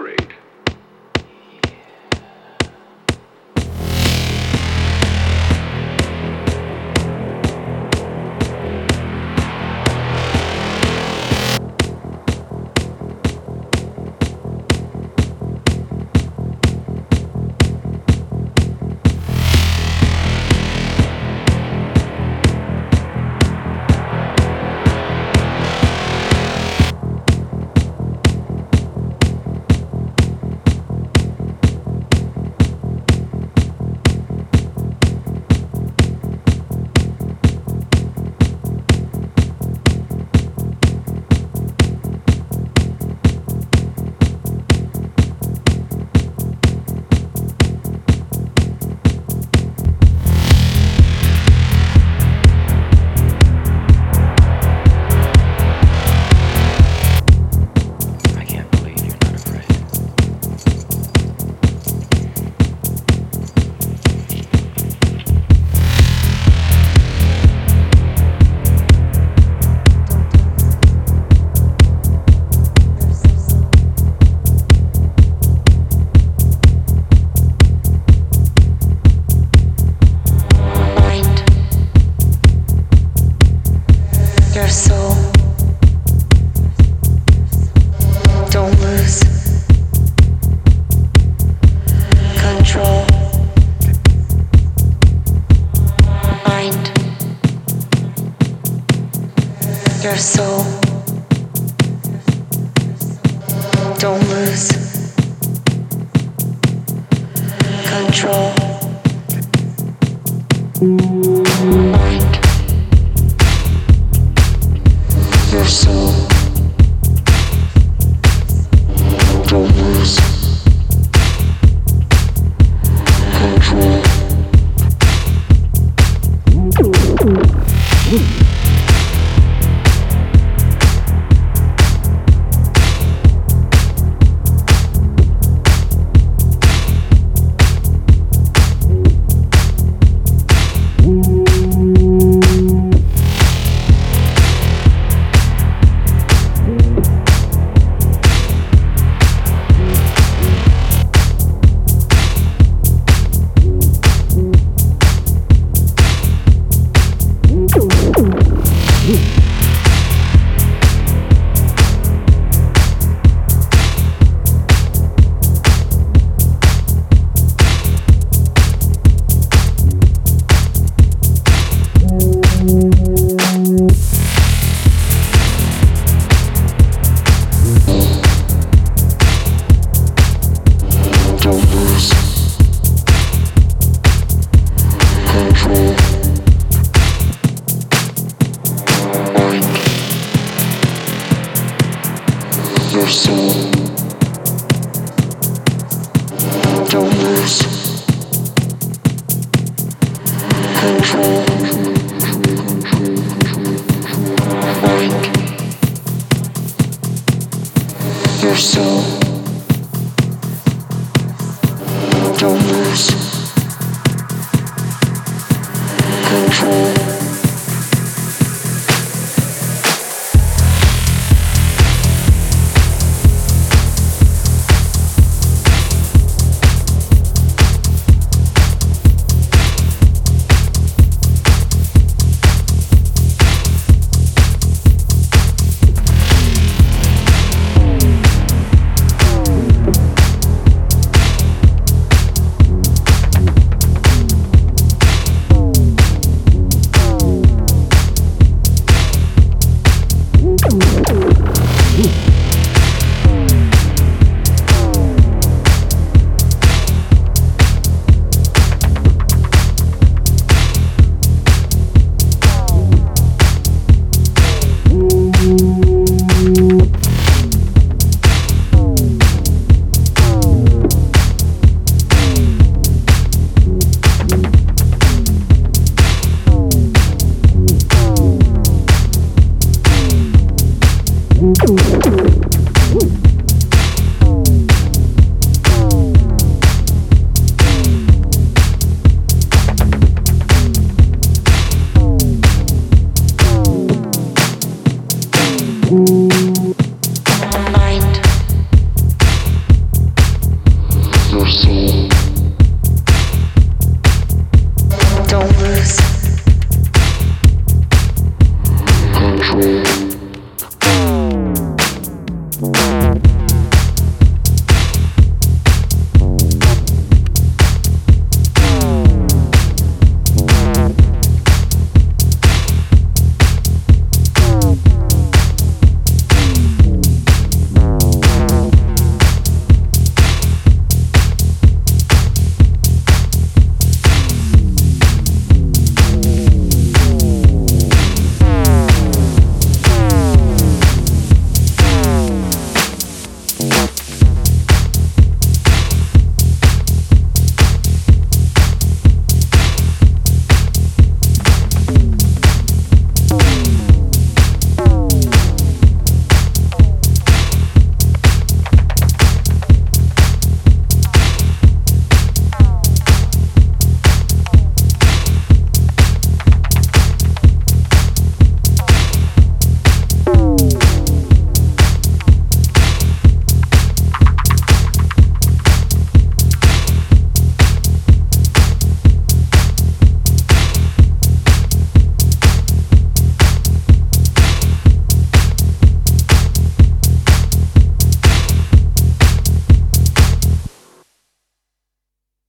trade. Your soul. Don't lose control. Don't lose control. your soul.